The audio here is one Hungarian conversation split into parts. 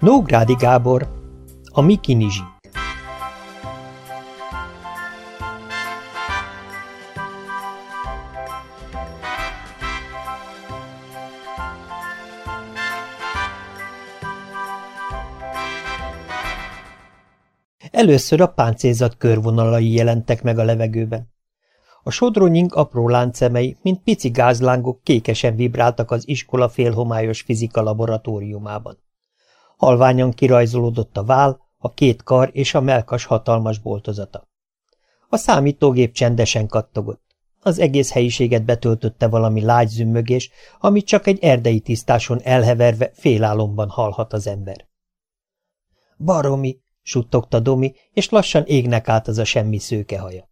Nógrádi Gábor, a Miki Nizsi. Először a páncélzat körvonalai jelentek meg a levegőben. A sodronyink apró láncemei, mint pici gázlángok kékesen vibráltak az iskola félhomályos fizika laboratóriumában. Halványan kirajzolódott a vál, a két kar és a melkas hatalmas boltozata. A számítógép csendesen kattogott. Az egész helyiséget betöltötte valami lágy zümmögés, amit csak egy erdei tisztáson elheverve félálomban hallhat az ember. Baromi, suttogta Domi, és lassan égnek át az a semmi szőkehaja.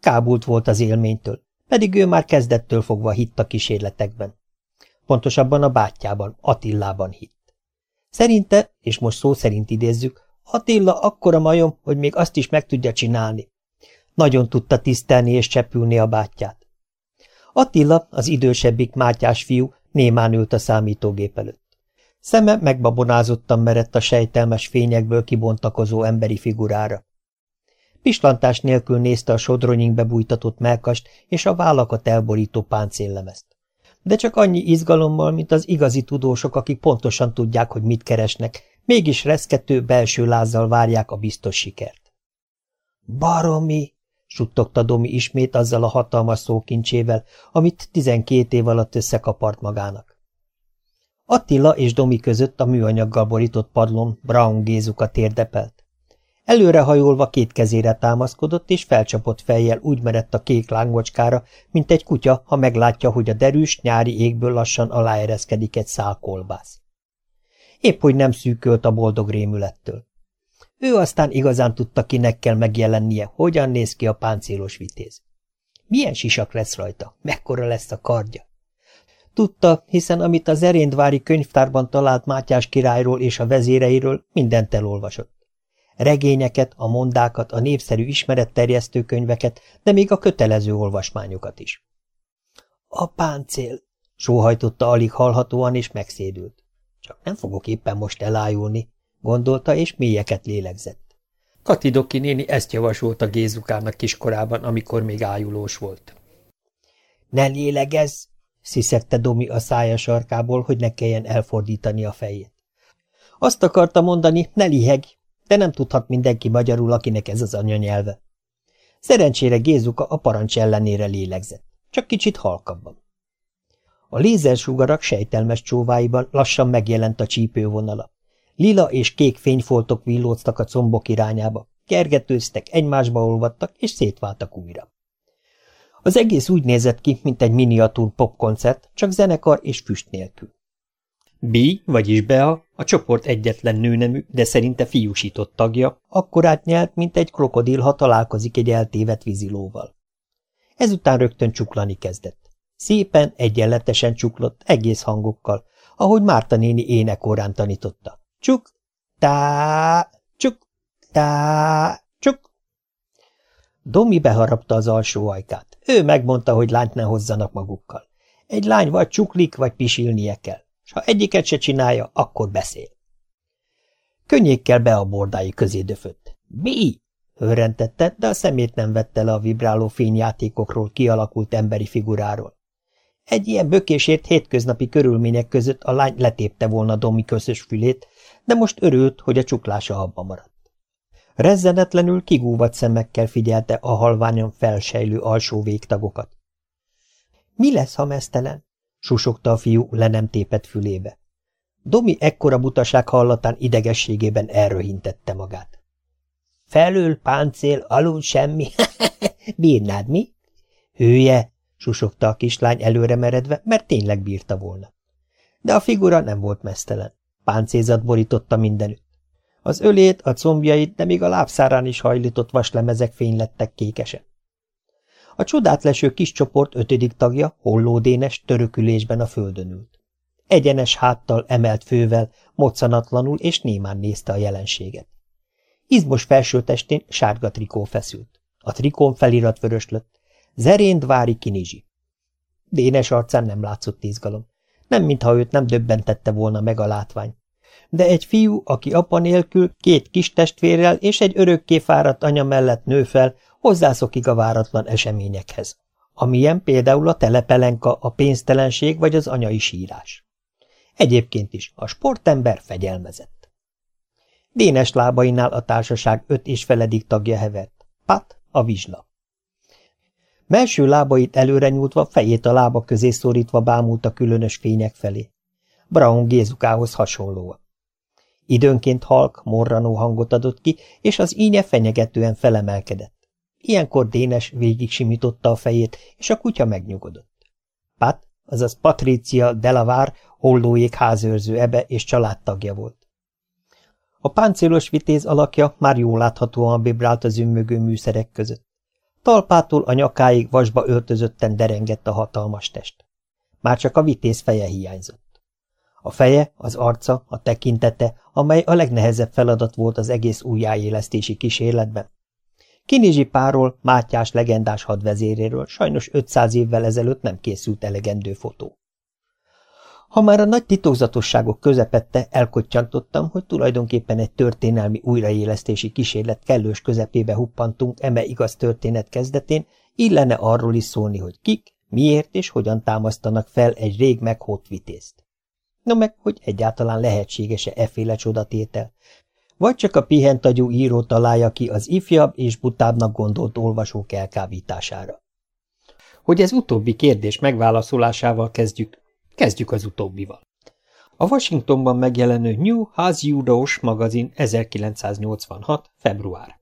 Kábult volt az élménytől, pedig ő már kezdettől fogva hitt a kísérletekben. Pontosabban a bátyjában, Attillában hitt. Szerinte, és most szó szerint idézzük, Attila akkora majom, hogy még azt is meg tudja csinálni. Nagyon tudta tisztelni és csepülni a bátyját. Attila, az idősebbik Mátyás fiú, némán ült a számítógép előtt. Szeme megbabonázottan merett a sejtelmes fényekből kibontakozó emberi figurára. Pislantás nélkül nézte a sodronyink bújtatott melkast és a vállakat elborító páncéllemezt. De csak annyi izgalommal, mint az igazi tudósok, akik pontosan tudják, hogy mit keresnek, mégis reszkető belső lázzal várják a biztos sikert. Baromi! suttogta Domi ismét azzal a hatalmas szókincsével, amit tizenkét év alatt összekapart magának. Attila és Domi között a műanyaggal borított padlón Brown Gézuka térdepelt. Előrehajolva két kezére támaszkodott, és felcsapott fejjel úgy merett a kék lángocskára, mint egy kutya, ha meglátja, hogy a derűs, nyári égből lassan aláereszkedik egy szál kolbász. Épp hogy nem szűkölt a boldog rémülettől. Ő aztán igazán tudta, kinek kell megjelennie, hogyan néz ki a páncélos vitéz. Milyen sisak lesz rajta, mekkora lesz a kardja. Tudta, hiszen amit a Zeréndvári könyvtárban talált Mátyás királyról és a vezéreiről, mindent elolvasott. Regényeket, a mondákat, a népszerű ismeretterjesztő könyveket, de még a kötelező olvasmányokat is. A páncél, sóhajtotta alig hallhatóan, és megszédült. Csak nem fogok éppen most elájulni, gondolta, és mélyeket lélegzett. Katidoki néni ezt javasolta Gézukának kiskorában, amikor még ájulós volt. Ne lélegezz, sziszegte Domi a szája sarkából, hogy ne kelljen elfordítani a fejét. Azt akarta mondani, ne liheg, de nem tudhat mindenki magyarul, akinek ez az anyanyelve. Szerencsére Gézuka a parancs ellenére lélegzett, csak kicsit halkabban. A lézersugarak sejtelmes csóváiban lassan megjelent a csípővonala. Lila és kék fényfoltok villóztak a combok irányába, kergetőztek, egymásba olvadtak és szétváltak újra. Az egész úgy nézett ki, mint egy miniatúr popkoncert, csak zenekar és füst nélkül. B, vagyis Bea, a csoport egyetlen nőnemű, de szerinte fiúsított tagja, akkorát nyelt, mint egy krokodil, ha találkozik egy eltévedt vízilóval. Ezután rögtön csuklani kezdett. Szépen, egyenletesen csuklott, egész hangokkal, ahogy Márta néni énekórán tanította. Csuk, tá, csuk, tá, csuk. Domi beharapta az alsó ajkát. Ő megmondta, hogy lányt ne hozzanak magukkal. Egy lány vagy csuklik, vagy pisilnie kell, és ha egyiket se csinálja, akkor beszél. Könnyékkel be a bordái közé döfött. Mi? hörrentette, de a szemét nem vette le a vibráló fényjátékokról kialakult emberi figuráról. Egy ilyen bökésért hétköznapi körülmények között a lány letépte volna Domi közös fülét, de most örült, hogy a csuklása abba maradt. Rezzenetlenül kigúvat szemekkel figyelte a halványan felsejlő alsó végtagokat. – Mi lesz, ha mesztelen? – susogta a fiú le nem tépett fülébe. Domi ekkora butaság hallatán idegességében elröhintette magát. – Felül páncél, alul semmi. Bírnád mi? – Hője! – susogta a kislány előre meredve, mert tényleg bírta volna. De a figura nem volt mesztelen. Páncézat borította mindenütt. Az ölét, a combjait, de még a lábszárán is hajlított vaslemezek fénylettek kékesen. A csodát leső kis csoport ötödik tagja, hollódénes, törökülésben a földön ült. Egyenes háttal, emelt fővel, moccanatlanul és némán nézte a jelenséget. Izmos felsőtestén sárga trikó feszült. A trikón felirat vöröslött. Zerénd vári kinizsi. Dénes arcán nem látszott izgalom. Nem mintha őt nem döbbentette volna meg a látvány. de egy fiú, aki apa nélkül, két kis testvérrel és egy örökké fáradt anya mellett nő fel, hozzászokik a váratlan eseményekhez, amilyen például a telepelenka, a pénztelenség vagy az anyai sírás. Egyébként is a sportember fegyelmezett. Dénes lábainál a társaság öt és feledik tagja hevert. Pat, a vizsla. Melső lábait előre nyújtva, fejét a lába közé szorítva bámult a különös fények felé. Brown Gézukához hasonlóan. Időnként halk, morranó hangot adott ki, és az ínye fenyegetően felemelkedett. Ilyenkor Dénes végig simította a fejét, és a kutya megnyugodott. Pat, azaz Patricia Delavár, hollóék házőrző ebe és családtagja volt. A páncélos vitéz alakja már jól láthatóan vibrált az ümmögő műszerek között. Talpától a nyakáig vasba öltözötten derengett a hatalmas test. Már csak a vitéz feje hiányzott. A feje, az arca, a tekintete, amely a legnehezebb feladat volt az egész újjáélesztési kísérletben. Kinizsi páról, Mátyás legendás hadvezéréről sajnos 500 évvel ezelőtt nem készült elegendő fotó. Ha már a nagy titokzatosságok közepette, elkottyanítottam, hogy tulajdonképpen egy történelmi újraélesztési kísérlet kellős közepébe huppantunk eme igaz történet kezdetén, illene arról is szólni, hogy kik, miért és hogyan támasztanak fel egy rég meghót vitézt. No meg, hogy egyáltalán lehetséges-e efféle csodatétel, vagy csak a pihentagyú író találja ki az ifjabb és butábbnak gondolt olvasók elkábítására. Hogy ez utóbbi kérdés megválaszolásával kezdjük, kezdjük az utóbbival. A Washingtonban megjelenő New Hazyudós magazin 1986. február.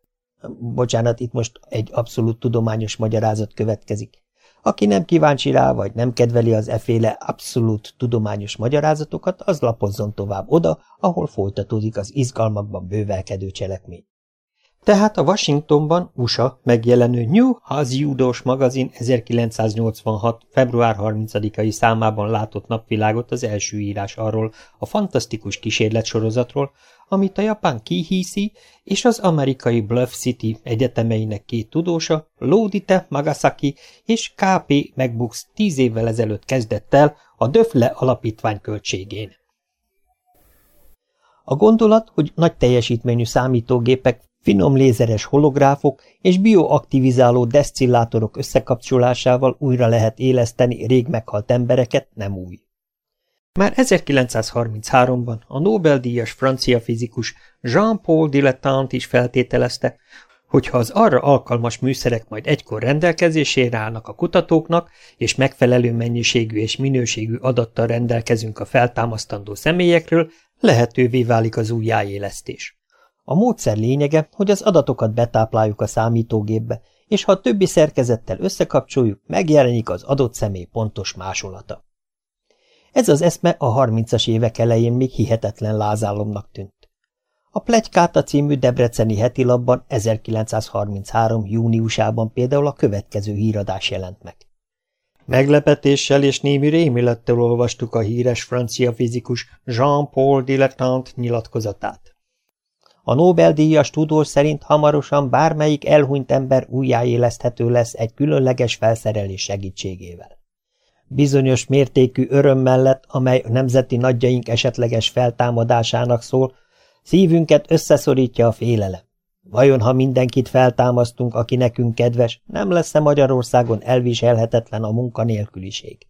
Bocsánat, itt most egy abszolút tudományos magyarázat következik. Aki nem kíváncsi rá, vagy nem kedveli az eféle abszolút tudományos magyarázatokat, az lapozzon tovább oda, ahol folytatódik az izgalmakban bővelkedő cselekmény. Tehát a Washingtonban, USA megjelenő New Judós magazin 1986. február 30-ai számában látott napvilágot az első írás arról a fantasztikus kísérletsorozatról, amit a japán Kihisi és az amerikai Bluff City egyetemeinek két tudósa, Lodite Magasaki és K.P. McBooks tíz évvel ezelőtt kezdett el a Döfle alapítvány költségén. A gondolat, hogy nagy teljesítményű számítógépek, finom lézeres holográfok és bioaktivizáló deszcillátorok összekapcsolásával újra lehet éleszteni rég meghalt embereket, nem új. Már 1933-ban a Nobel-díjas francia fizikus Jean-Paul Dilettante is feltételezte, hogy ha az arra alkalmas műszerek majd egykor rendelkezésére állnak a kutatóknak, és megfelelő mennyiségű és minőségű adattal rendelkezünk a feltámasztandó személyekről, lehetővé válik az újjáélesztés. A módszer lényege, hogy az adatokat betápláljuk a számítógépbe, és ha a többi szerkezettel összekapcsoljuk, megjelenik az adott személy pontos másolata. Ez az eszme a harmincas évek elején még hihetetlen lázálomnak tűnt. A Plegykáta című debreceni hetilapban 1933. júniusában például a következő híradás jelent meg. Meglepetéssel és némi rémülettel olvastuk a híres francia fizikus Jean-Paul Dilettante nyilatkozatát. A Nobel-díjas tudós szerint hamarosan bármelyik elhunyt ember újjáéleszthető lesz egy különleges felszerelés segítségével. Bizonyos mértékű öröm mellett, amely a nemzeti nagyjaink esetleges feltámadásának szól, szívünket összeszorítja a félelem. Vajon, ha mindenkit feltámasztunk, aki nekünk kedves, nem lesz-e Magyarországon elviselhetetlen a munkanélküliség?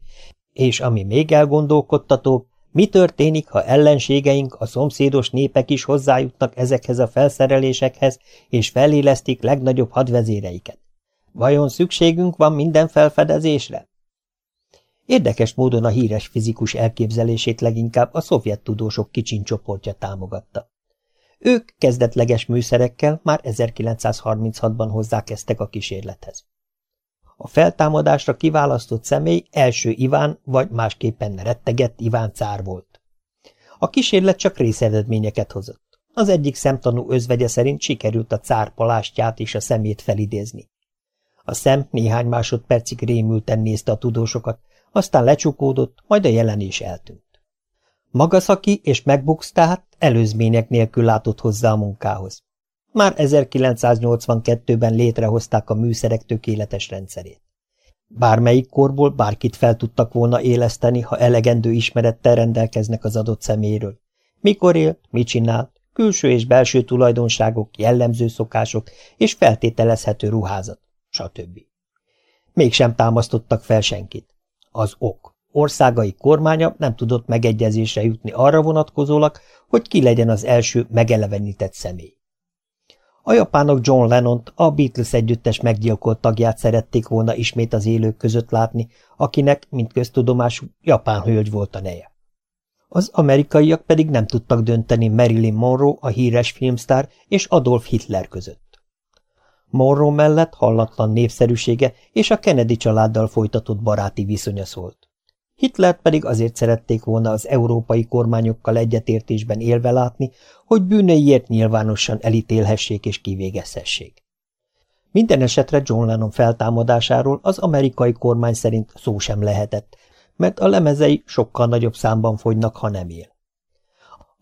És ami még elgondolkodtatóbb, mi történik, ha ellenségeink, a szomszédos népek is hozzájutnak ezekhez a felszerelésekhez, és felélesztik legnagyobb hadvezéreiket? Vajon szükségünk van minden felfedezésre? Érdekes módon a híres fizikus elképzelését leginkább a szovjet tudósok kicsincsoportja támogatta. Ők kezdetleges műszerekkel már 1936-ban hozzákezdtek a kísérlethez. A feltámadásra kiválasztott személy első Iván, vagy másképpen rettegett Iván cár volt. A kísérlet csak részeredményeket hozott. Az egyik szemtanú özvegye szerint sikerült a cár palástját és a szemét felidézni. A szem néhány másodpercig rémülten nézte a tudósokat, aztán lecsukódott, majd a jelenés eltűnt. Magaszaki és MacBooks tehát előzmények nélkül látott hozzá a munkához. Már 1982-ben létrehozták a műszerek tökéletes rendszerét. Bármelyik korból bárkit fel tudtak volna éleszteni, ha elegendő ismerettel rendelkeznek az adott szeméről. Mikor élt, mit csinált, külső és belső tulajdonságok, jellemző szokások és feltételezhető ruházat, stb. Mégsem támasztottak fel senkit. Az ok. Országai kormánya nem tudott megegyezésre jutni arra vonatkozólag, hogy ki legyen az első megelevenített személy. A japánok John Lennont, a Beatles együttes meggyilkolt tagját szerették volna ismét az élők között látni, akinek, mint köztudomású, japán hölgy volt a neje. Az amerikaiak pedig nem tudtak dönteni Marilyn Monroe, a híres filmsztár, és Adolf Hitler között. Monroe mellett hallatlan népszerűsége és a Kennedy családdal folytatott baráti viszonya szólt. Hitlert pedig azért szerették volna az európai kormányokkal egyetértésben élve látni, hogy bűneiért nyilvánosan elítélhessék és kivégezhessék. Minden esetre John Lennon feltámadásáról az amerikai kormány szerint szó sem lehetett, mert a lemezei sokkal nagyobb számban fogynak, ha nem él.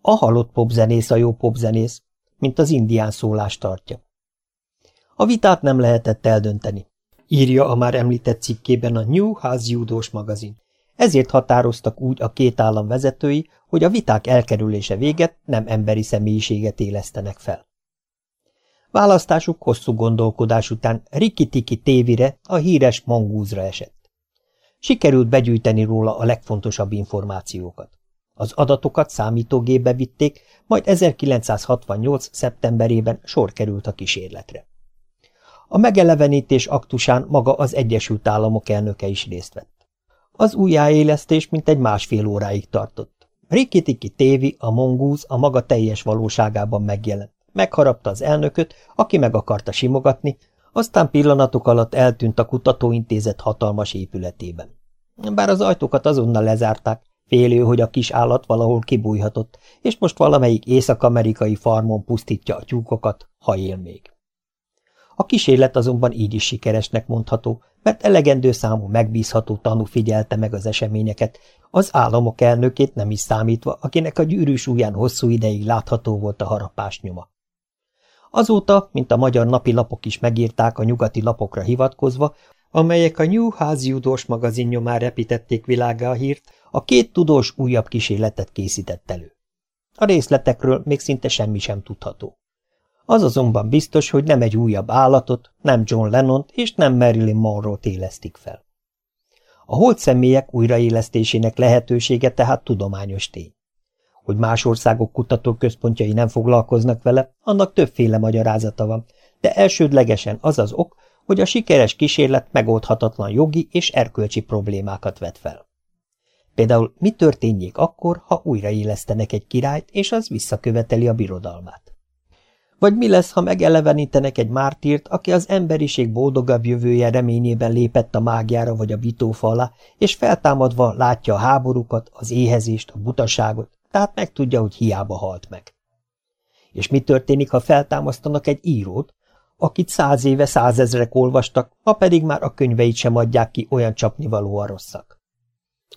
A halott popzenész a jó popzenész, mint az indián szólás tartja. A vitát nem lehetett eldönteni, írja a már említett cikkében a New House Judós magazin. Ezért határoztak úgy a két állam vezetői, hogy a viták elkerülése véget nem emberi személyiséget élesztenek fel. Választásuk hosszú gondolkodás után Rikki-Tiki tévire, a híres mangúzra esett. Sikerült begyűjteni róla a legfontosabb információkat. Az adatokat számítógépbe vitték, majd 1968. szeptemberében sor került a kísérletre. A megelevenítés aktusán maga az Egyesült Államok elnöke is részt vett. Az újjáélesztés mintegy másfél óráig tartott. Rikitiki tévi, a mongúz a maga teljes valóságában megjelent. Megharapta az elnököt, aki meg akarta simogatni, aztán pillanatok alatt eltűnt a kutatóintézet hatalmas épületében. Bár az ajtókat azonnal lezárták, félő, hogy a kis állat valahol kibújhatott, és most valamelyik észak-amerikai farmon pusztítja a tyúkokat, ha él még. A kísérlet azonban így is sikeresnek mondható, mert elegendő számú megbízható tanú figyelte meg az eseményeket, az államok elnökét nem is számítva, akinek a gyűrűs ujján hosszú ideig látható volt a harapás nyoma. Azóta, mint a magyar napi lapok is megírták a nyugati lapokra hivatkozva, amelyek a New House Judós magazin nyomán repítették világá a hírt, a két tudós újabb kísérletet készített elő. A részletekről még szinte semmi sem tudható. Az azonban biztos, hogy nem egy újabb állatot, nem John Lennont és nem Marilyn Monroe-t élesztik fel. A holt személyek újraélesztésének lehetősége tehát tudományos tény. Hogy más országok kutatóközpontjai nem foglalkoznak vele, annak többféle magyarázata van, de elsődlegesen az az ok, hogy a sikeres kísérlet megoldhatatlan jogi és erkölcsi problémákat vet fel. Például mi történjék akkor, ha újraélesztenek egy királyt, és az visszaköveteli a birodalmát? Vagy mi lesz, ha megelevenítenek egy mártírt, aki az emberiség boldogabb jövője reményében lépett a mágiára vagy a bitófa és feltámadva látja a háborúkat, az éhezést, a butaságot, tehát megtudja, hogy hiába halt meg. És mi történik, ha feltámasztanak egy írót, akit száz éve százezrek olvastak, ha pedig már a könyveit sem adják ki, olyan csapnivalóan rosszak?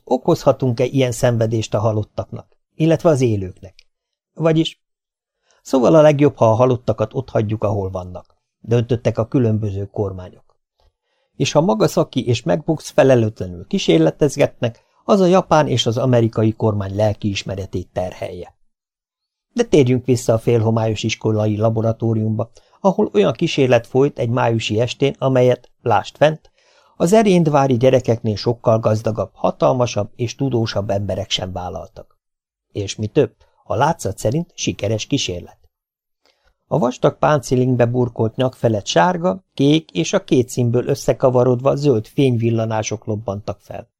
Okozhatunk-e ilyen szenvedést a halottaknak, illetve az élőknek? Vagyis Szóval a legjobb, ha a halottakat ott hagyjuk, ahol vannak. Döntöttek a különböző kormányok. És ha Magaszaki és MacBooks felelőtlenül kísérletezgetnek, az a japán és az amerikai kormány lelkiismeretét terhelje. De térjünk vissza a félhomályos iskolai laboratóriumba, ahol olyan kísérlet folyt egy májusi estén, amelyet, lást fent, az eréndvári gyerekeknél sokkal gazdagabb, hatalmasabb és tudósabb emberek sem vállaltak. És mi több, a látszat szerint sikeres kísérlet. A vastag páncélingbe burkolt nyak felett sárga, kék és a két színből összekavarodva zöld fényvillanások lobbantak fel.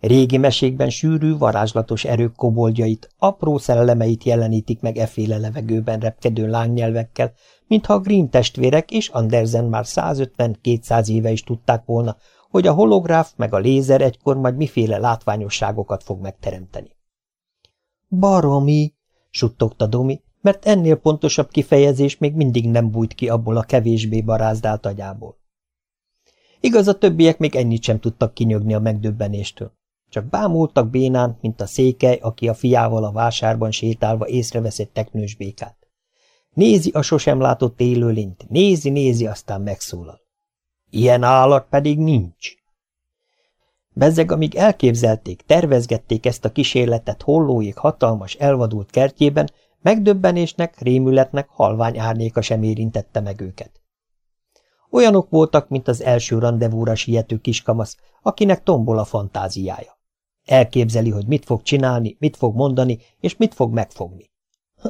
Régi mesékben sűrű, varázslatos erők koboldjait, apró szellemeit jelenítik meg eféle levegőben repkedő lángnyelvekkel, mintha a Green testvérek és Andersen már 150-200 éve is tudták volna, hogy a holográf meg a lézer egykor majd miféle látványosságokat fog megteremteni. Baromi, suttogta Domi, mert ennél pontosabb kifejezés még mindig nem bújt ki abból a kevésbé barázdált agyából. Igaz, a többiek még ennyit sem tudtak kinyögni a megdöbbenéstől. Csak bámultak bénán, mint a székely, aki a fiával a vásárban sétálva észrevesz egy teknős békát. Nézi a sosem látott élőlényt, nézi, nézi, aztán megszólal. Ilyen állat pedig nincs. Bezzeg, amíg elképzelték, tervezgették ezt a kísérletet hollóik hatalmas, elvadult kertjében, megdöbbenésnek, rémületnek halvány árnyéka sem érintette meg őket. Olyanok voltak, mint az első rendezvúra siető kiskamasz, akinek tombol a fantáziája. Elképzeli, hogy mit fog csinálni, mit fog mondani, és mit fog megfogni.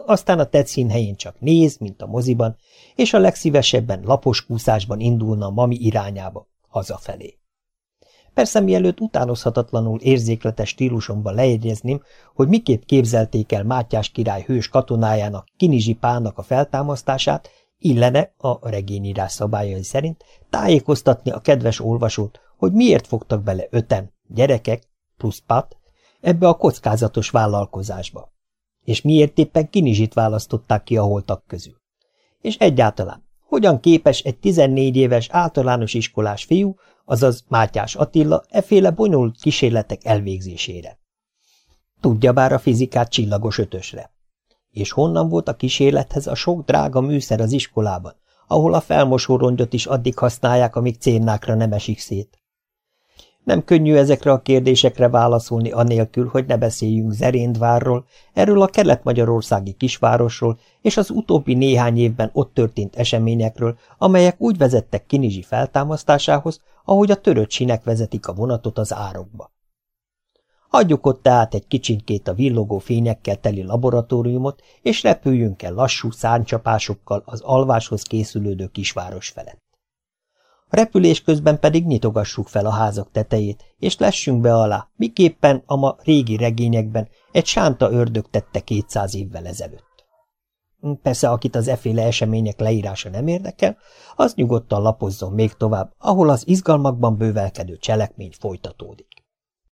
Aztán a tetszín helyén csak néz, mint a moziban, és a legszívesebben lapos kúszásban indulna mami irányába, hazafelé. Persze mielőtt utánozhatatlanul érzékletes stílusomban lejegyezném, hogy miképp képzelték el Mátyás király hős katonájának, Kinizsi Pálnak a feltámasztását, illene, a regényírás szabályai szerint, tájékoztatni a kedves olvasót, hogy miért fogtak bele öten, gyerekek, plusz Pat, ebbe a kockázatos vállalkozásba. És miért éppen Kinizsit választották ki a holtak közül. És egyáltalán, hogyan képes egy 14 éves általános iskolás fiú, azaz Mátyás Attila, eféle bonyolult kísérletek elvégzésére. Tudja bár a fizikát csillagos ötösre. És honnan volt a kísérlethez a sok drága műszer az iskolában, ahol a felmosó rongyot is addig használják, amíg cérnákra nem esik szét? Nem könnyű ezekre a kérdésekre válaszolni anélkül, hogy ne beszéljünk Zeréndvárról, erről a kelet-magyarországi kisvárosról és az utóbbi néhány évben ott történt eseményekről, amelyek úgy vezettek Kinizsi feltámasztásához, ahogy a törött sinek vezetik a vonatot az árokba. Hagyjuk ott tehát egy kicsinkét a villogó fényekkel teli laboratóriumot, és repüljünk el lassú szárnycsapásokkal az alváshoz készülődő kisváros felett. Repülés közben pedig nyitogassuk fel a házak tetejét, és lessünk be alá, miképpen a ma régi regényekben egy sánta ördög tette kétszáz évvel ezelőtt. Persze, akit az eféle események leírása nem érdekel, az nyugodtan lapozzon még tovább, ahol az izgalmakban bővelkedő cselekmény folytatódik.